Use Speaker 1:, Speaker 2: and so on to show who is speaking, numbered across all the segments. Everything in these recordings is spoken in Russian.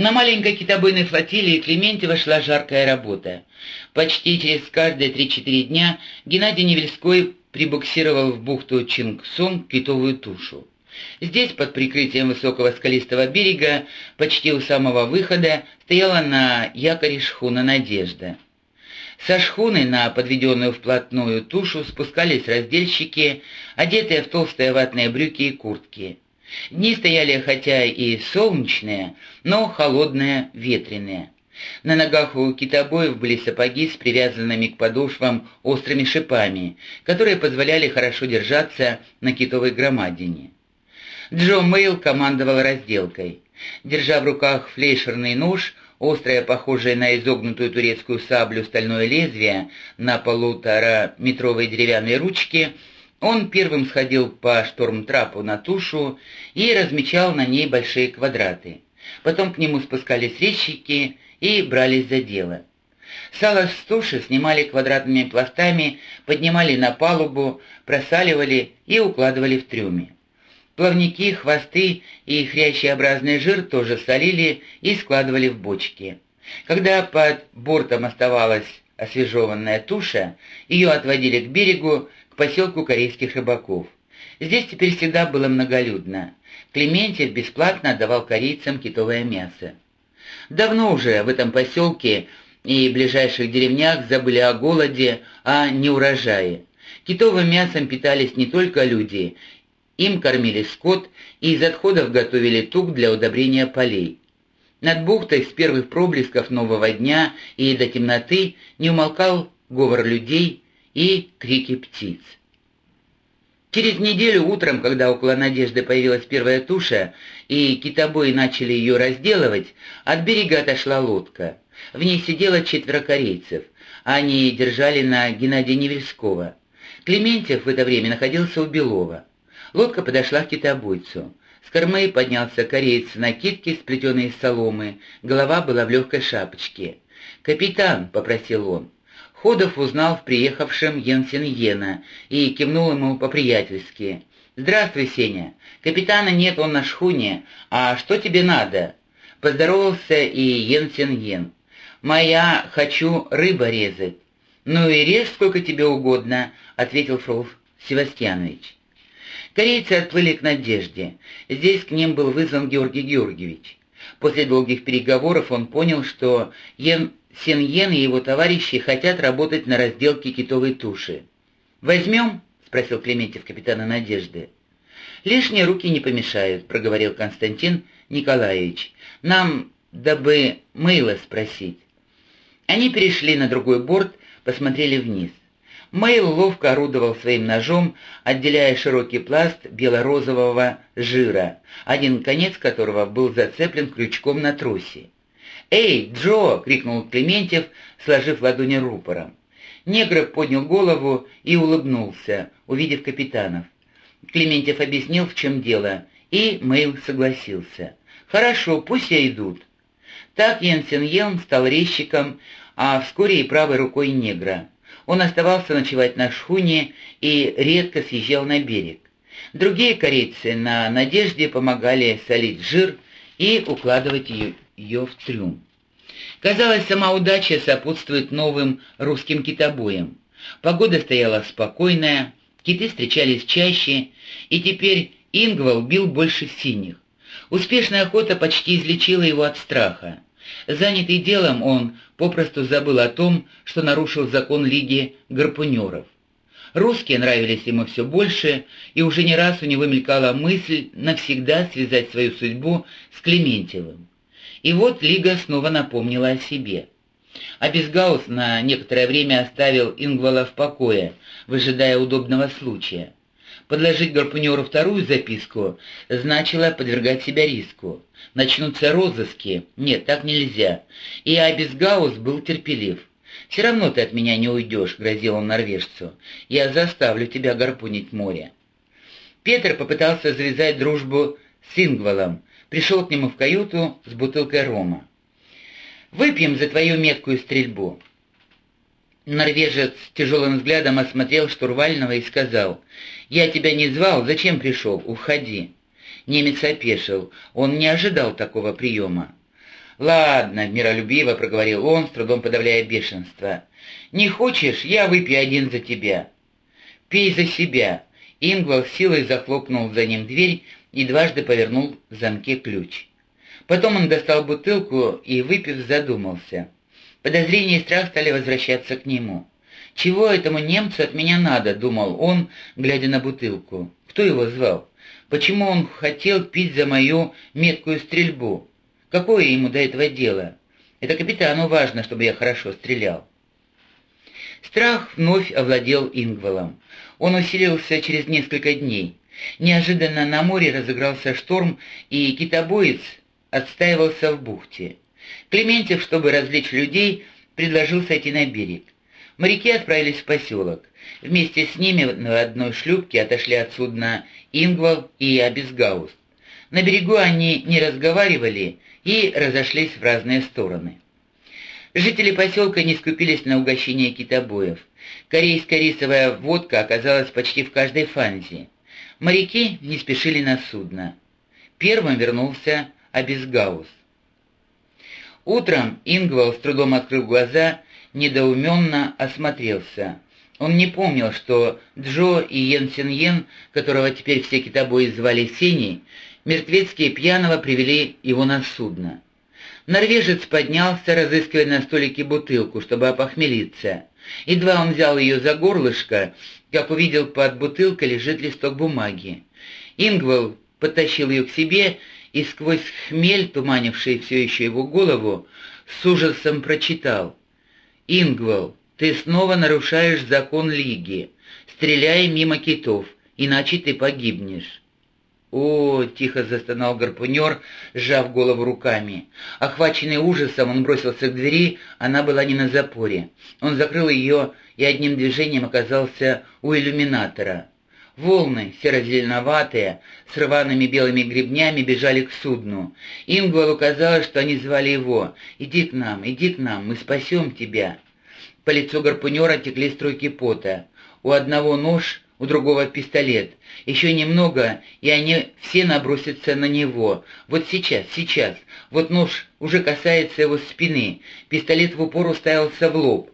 Speaker 1: На маленькой китобойной флотилии Клементьева шла жаркая работа. Почти через каждые 3-4 дня Геннадий Невельской прибуксировал в бухту Чингсун китовую тушу. Здесь, под прикрытием высокого скалистого берега, почти у самого выхода, стояла на якоре шхуна «Надежда». Со шхуны на подведенную вплотную тушу спускались раздельщики, одетые в толстые ватные брюки и куртки. Дни стояли хотя и солнечные, но холодные, ветреные. На ногах у китобоев были сапоги с привязанными к подошвам острыми шипами, которые позволяли хорошо держаться на китовой громадине. Джо Мейл командовал разделкой. Держа в руках флейшерный нож, острое, похожее на изогнутую турецкую саблю стальное лезвие на полутора-метровой деревянной ручке, он первым сходил по штормтрапу на тушу и размечал на ней большие квадраты. Потом к нему спускались резчики и брались за дело. Сало с туши снимали квадратными пластами, поднимали на палубу, просаливали и укладывали в трюме. Плавники, хвосты и хрящеобразный жир тоже солили и складывали в бочки. Когда под бортом оставалась освежеванная туша, ее отводили к берегу, поселку корейских рыбаков. Здесь теперь всегда было многолюдно. Клементьев бесплатно отдавал корейцам китовое мясо. Давно уже в этом поселке и ближайших деревнях забыли о голоде, о неурожае. Китовым мясом питались не только люди, им кормили скот и из отходов готовили тук для удобрения полей. Над бухтой с первых проблесков нового дня и до темноты не умолкал говор людей, и крики птиц. Через неделю утром, когда около Надежды появилась первая туша, и китобои начали ее разделывать, от берега отошла лодка. В ней сидело четверо корейцев. Они держали на Геннадия Невельского. Клементьев в это время находился у Белова. Лодка подошла к китобойцу. С кормы поднялся кореец в накидке, сплетенной из соломы. Голова была в легкой шапочке. «Капитан», — попросил он, Ходов узнал в приехавшем Йенсен Йена и кивнул ему по-приятельски. «Здравствуй, Сеня. Капитана нет, он на шхуне. А что тебе надо?» Поздоровался и Йенсен Йен. «Моя хочу рыба резать». «Ну и режь сколько тебе угодно», — ответил Фролф Севастьянович. Корейцы отплыли к Надежде. Здесь к ним был вызван Георгий Георгиевич. После долгих переговоров он понял, что Йен Сеньен и его товарищи хотят работать на разделке китовой туши. «Возьмем?» — спросил Клементьев капитана Надежды. «Лишние руки не помешают», — проговорил Константин Николаевич. «Нам, дабы мыло спросить». Они перешли на другой борт, посмотрели вниз. Мэйл ловко орудовал своим ножом, отделяя широкий пласт бело-розового жира, один конец которого был зацеплен крючком на тросе. «Эй, Джо!» — крикнул Клементьев, сложив ладони рупором. Негр поднял голову и улыбнулся, увидев капитанов. Клементьев объяснил, в чем дело, и Мэйл согласился. «Хорошо, пусть и идут». Так Йенсен Йелм стал резчиком, а вскоре и правой рукой негра. Он оставался ночевать на шхуне и редко съезжал на берег. Другие корейцы на «Надежде» помогали солить жир и укладывать ее ее в трюм. Казалось, сама удача сопутствует новым русским китобоям. Погода стояла спокойная, киты встречались чаще, и теперь Ингвал бил больше синих. Успешная охота почти излечила его от страха. Занятый делом, он попросту забыл о том, что нарушил закон Лиги гарпунеров. Русские нравились ему все больше, и уже не раз у него мелькала мысль навсегда связать свою судьбу с Клементьевым. И вот Лига снова напомнила о себе. А Безгаус на некоторое время оставил Ингвала в покое, выжидая удобного случая. Подложить гарпунеру вторую записку значило подвергать себя риску. Начнутся розыски. Нет, так нельзя. И Абисгаус был терпелив. «Все равно ты от меня не уйдешь», — грозил он норвежцу. «Я заставлю тебя гарпунить море». Петр попытался завязать дружбу с Ингвалом, пришел к нему в каюту с бутылкой рома. «Выпьем за твою меткую стрельбу». Норвежец тяжелым взглядом осмотрел штурвального и сказал, «Я тебя не звал, зачем пришел? Уходи». Немец опешил, он не ожидал такого приема. «Ладно», — миролюбиво проговорил он, с трудом подавляя бешенство. «Не хочешь, я выпью один за тебя». «Пей за себя». Ингвал силой захлопнул за ним дверь и дважды повернул в замке ключ. Потом он достал бутылку и, выпив, задумался. Подозрения и страх стали возвращаться к нему. «Чего этому немцу от меня надо?» — думал он, глядя на бутылку. «Кто его звал? Почему он хотел пить за мою меткую стрельбу? Какое ему до этого дело? Это капитану важно, чтобы я хорошо стрелял». Страх вновь овладел Ингвалом. Он усилился через несколько дней. Неожиданно на море разыгрался шторм, и китобоец отстаивался в бухте. Клементьев, чтобы развлечь людей, предложил сойти на берег. Моряки отправились в поселок. Вместе с ними на одной шлюпке отошли от судна Ингвал и Абисгаус. На берегу они не разговаривали и разошлись в разные стороны. Жители поселка не скупились на угощение китобоев. Корейская рисовая водка оказалась почти в каждой фанзе. Моряки не спешили на судно. Первым вернулся Абисгаус. Утром Ингвал, с трудом открыв глаза, недоуменно осмотрелся. Он не помнил, что Джо и Йен Син Йен, которого теперь все китобои звали Сеней, мертвецкие пьяного привели его на судно. Норвежец поднялся, разыскивая на столике бутылку, чтобы опохмелиться. Едва он взял ее за горлышко, как увидел под бутылкой лежит листок бумаги. Ингвал подтащил ее к себе и сквозь хмель, туманивший все еще его голову, с ужасом прочитал. «Ингвал, ты снова нарушаешь закон Лиги. Стреляй мимо китов, иначе ты погибнешь». «О!» — тихо застонал гарпунер, сжав голову руками. Охваченный ужасом, он бросился к двери, она была не на запоре. Он закрыл ее и одним движением оказался у иллюминатора. Волны, серо-зеленоватые, с рваными белыми гребнями, бежали к судну. Ингвалу казалось, что они звали его. «Иди к нам, иди к нам, мы спасем тебя». По лицу гарпунера текли струйки пота. У одного нож, у другого пистолет. Еще немного, и они все набросятся на него. Вот сейчас, сейчас. Вот нож уже касается его спины. Пистолет в упор уставился в лоб.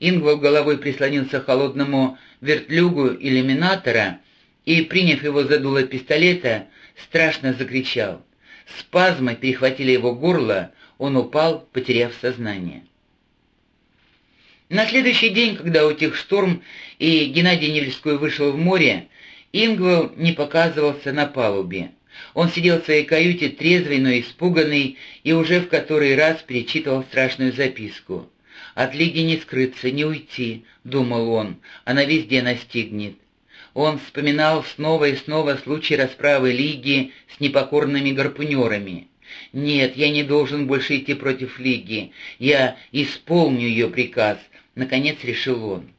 Speaker 1: Ингвал головой прислонился к холодному вертлюгу иллюминатора и, приняв его за дуло пистолета, страшно закричал. Спазмы перехватили его горло, он упал, потеряв сознание. На следующий день, когда утих шторм и Геннадий Невельской вышел в море, Ингвал не показывался на палубе. Он сидел в своей каюте трезвый, но испуганный, и уже в который раз перечитывал страшную записку. От Лиги не скрыться, не уйти, — думал он, — она везде настигнет. Он вспоминал снова и снова случай расправы Лиги с непокорными гарпунерами. «Нет, я не должен больше идти против Лиги. Я исполню ее приказ», — наконец решил он.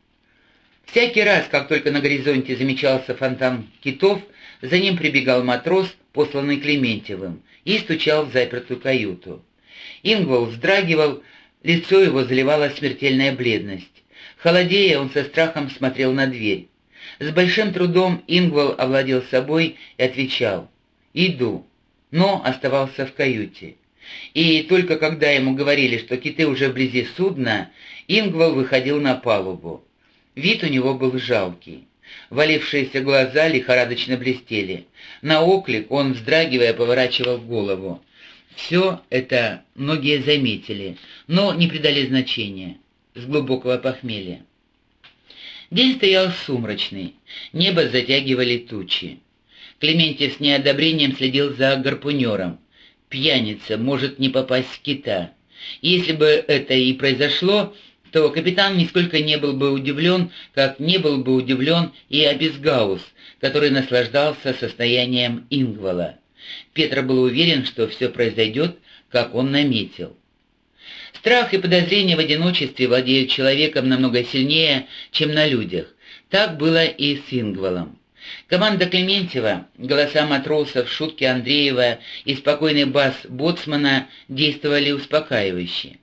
Speaker 1: Всякий раз, как только на горизонте замечался фонтан китов, за ним прибегал матрос, посланный Клементьевым, и стучал в запертую каюту. Ингвал вздрагивал, Лицо его заливала смертельная бледность. Холодея, он со страхом смотрел на дверь. С большим трудом Ингвал овладел собой и отвечал «Иду», но оставался в каюте. И только когда ему говорили, что киты уже вблизи судна, Ингвал выходил на палубу. Вид у него был жалкий. Валившиеся глаза лихорадочно блестели. На оклик он, вздрагивая, поворачивал голову. Все это многие заметили, но не придали значения, с глубокого похмелья. День стоял сумрачный, небо затягивали тучи. Клементьев с неодобрением следил за гарпунером. Пьяница может не попасть в кита. Если бы это и произошло, то капитан нисколько не был бы удивлен, как не был бы удивлен и Абисгаус, который наслаждался состоянием Ингвала. Петр был уверен, что все произойдет, как он наметил. Страх и подозрение в одиночестве владеют человеком намного сильнее, чем на людях. Так было и с Ингвалом. Команда Клементьева, голоса матросов, шутки Андреева и спокойный бас Боцмана действовали успокаивающе.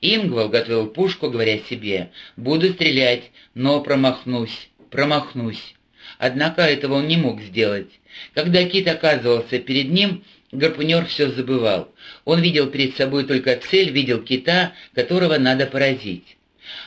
Speaker 1: Ингвал готовил пушку, говоря себе «буду стрелять, но промахнусь, промахнусь». Однако этого он не мог сделать. Когда Кит оказывался перед ним, Гарпунер все забывал. Он видел перед собой только цель, видел кита, которого надо поразить.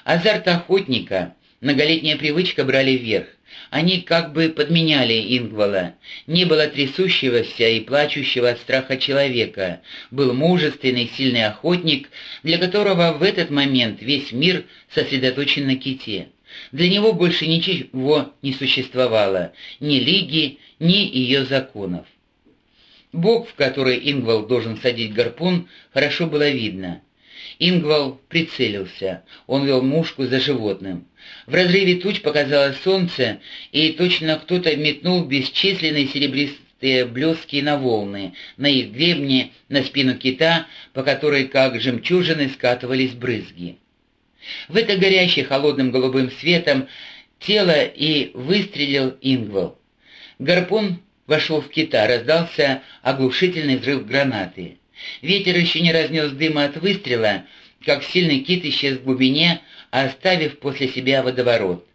Speaker 1: Азарт охотника, многолетняя привычка брали вверх. Они как бы подменяли Ингвала. Не было трясущегося и плачущего от страха человека. Был мужественный, сильный охотник, для которого в этот момент весь мир сосредоточен на ките. Для него больше ничего не существовало, ни лиги, ни ее законов. Бог, в который Ингвал должен садить гарпун, хорошо было видно. Ингвал прицелился, он вел мушку за животным. В разрыве туч показалось солнце, и точно кто-то метнул бесчисленные серебристые блески на волны, на их гребне, на спину кита, по которой, как жемчужины, скатывались брызги. В это горящее холодным голубым светом тело и выстрелил Ингвал. Гарпун вошел в кита, раздался оглушительный взрыв гранаты. Ветер еще не разнес дыма от выстрела, как сильный кит исчез в глубине, оставив после себя водоворот.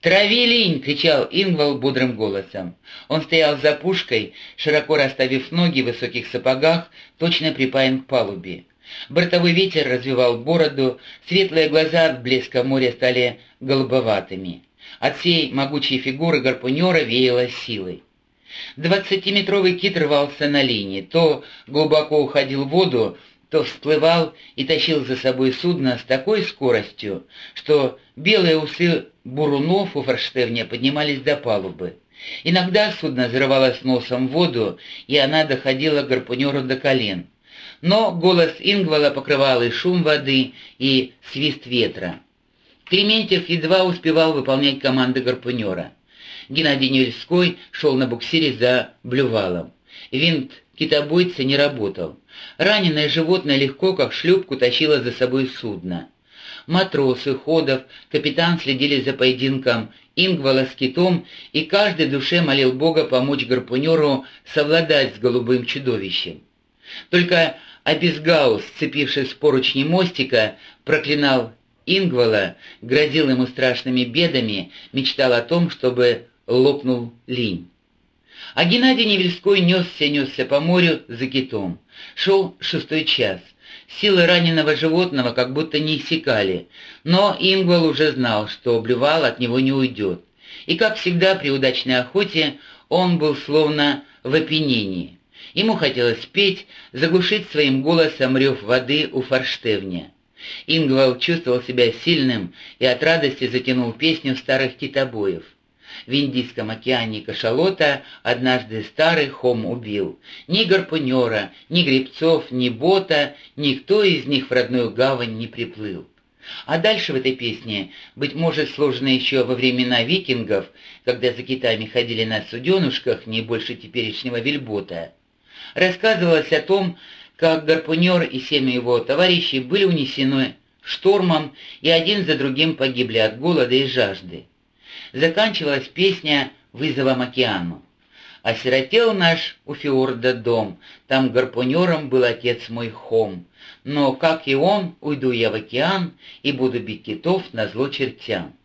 Speaker 1: «Трави линь!» — кричал Ингвал бодрым голосом. Он стоял за пушкой, широко расставив ноги в высоких сапогах, точно припаян к палубе. Бортовой ветер развивал бороду, светлые глаза от блеска моря стали голубоватыми. От всей могучей фигуры гарпунера веяло силой. Двадцатиметровый кит рвался на линии, то глубоко уходил в воду, то всплывал и тащил за собой судно с такой скоростью, что белые усы бурунов у форштевня поднимались до палубы. Иногда судно взрывалось носом в воду, и она доходила гарпунеру до колен но голос Ингвала покрывал и шум воды, и свист ветра. Клементьев едва успевал выполнять команды гарпунера. Геннадий Невельской шел на буксире за блювалом. Винт китобойца не работал. Раненое животное легко, как шлюпку, тащило за собой судно. Матросы, Ходов, капитан следили за поединком Ингвала с китом, и каждый душе молил Бога помочь гарпунеру совладать с голубым чудовищем. Только Абисгаус, сцепившись в поручни мостика, проклинал Ингвала, грозил ему страшными бедами, мечтал о том, чтобы лопнул линь. А Геннадий Невельской несся-несся по морю за китом. Шел шестой час. Силы раненого животного как будто не иссякали, но Ингвал уже знал, что блювал от него не уйдет. И, как всегда при удачной охоте, он был словно в опьянении. Ему хотелось петь, заглушить своим голосом рев воды у форштевня. Ингвал чувствовал себя сильным и от радости затянул песню старых китобоев. В Индийском океане кашалота однажды старый хом убил. Ни гарпунера, ни гребцов, ни бота, никто из них в родную гавань не приплыл. А дальше в этой песне, быть может, сложено еще во времена викингов, когда за китами ходили на суденушках не больше теперешнего вельбота, рассказывалось о том, как гарпунер и семь его товарищей были унесены штормом и один за другим погибли от голода и жажды. Заканчивалась песня «Вызовом океану». «Осиротел наш у фиорда дом, там гарпунером был отец мой Хом, но, как и он, уйду я в океан и буду бить китов на зло чертям».